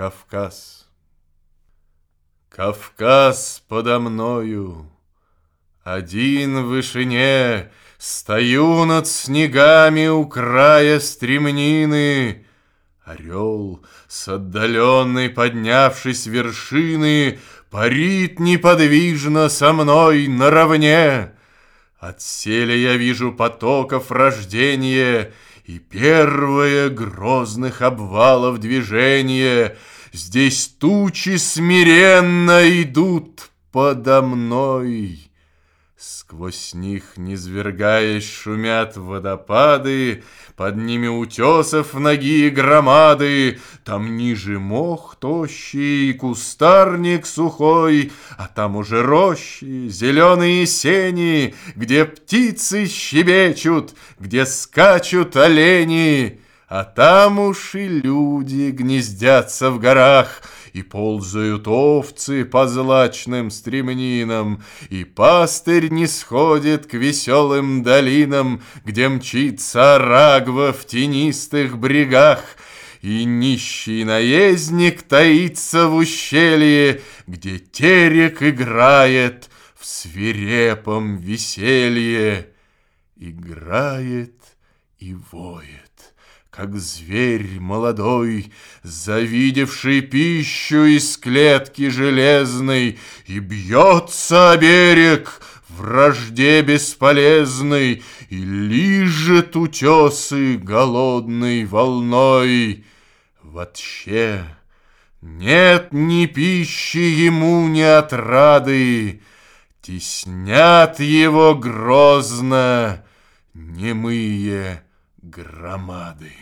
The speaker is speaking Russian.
Кавказ. Кавказ подо мною, Один в вышине, Стою над снегами у края стремнины. Орел, с отдаленной поднявшись вершины, Парит неподвижно со мной наравне. От селя я вижу потоков рождения И первое грозных обвалов движения. Здесь тучи смиренно идут подо мной. Сквозь них, низвергаясь, шумят водопады, Под ними утесов ноги громады, Там ниже мох тощий, кустарник сухой, А там уже рощи, зеленые сени, Где птицы щебечут, где скачут олени, А там уж и люди гнездятся в горах — и ползают овцы по злачным стремнинам, И пастырь не сходит к веселым долинам, Где мчится рагва в тенистых брегах, И нищий наездник таится в ущелье, Где терек играет в свирепом веселье, Играет и воет как зверь молодой, завидевший пищу из клетки железной, и бьется о берег вражде бесполезной, и лижет утесы голодной волной. Вообще нет ни пищи ему, ни отрады, теснят его грозно немые громады.